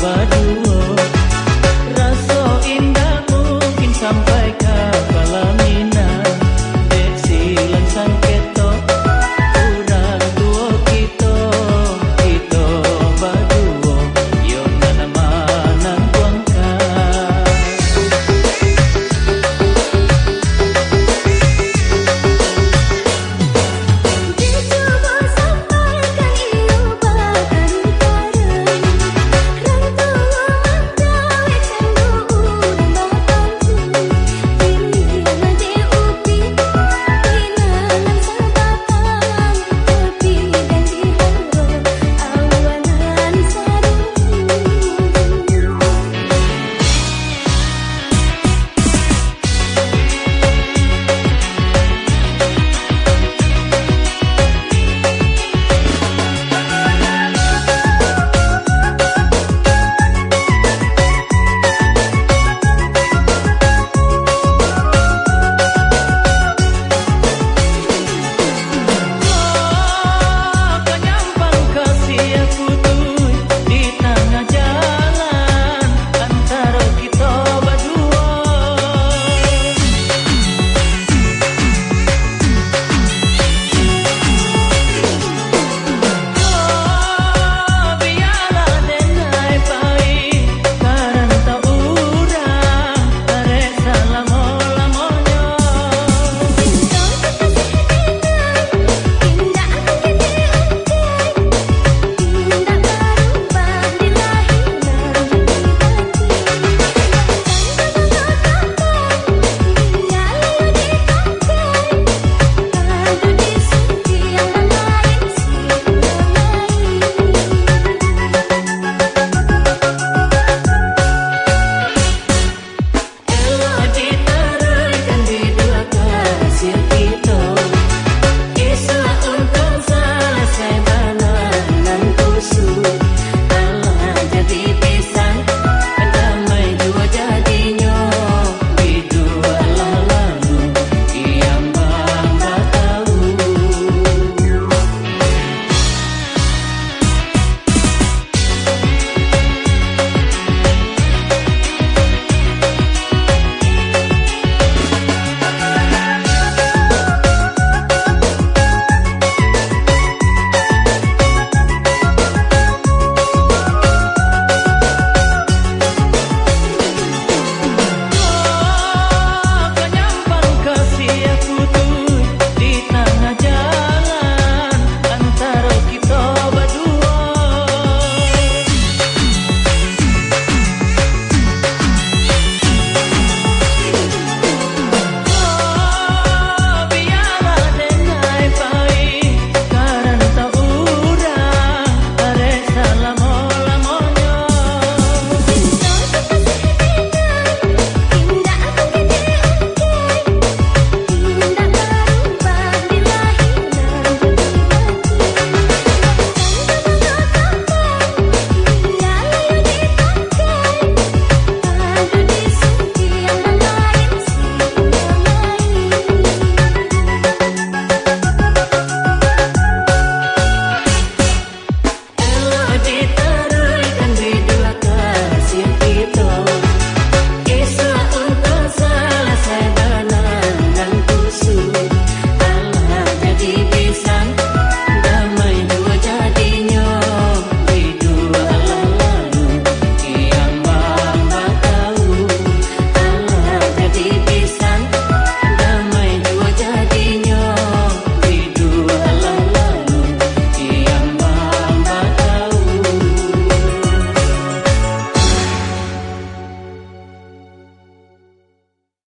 But.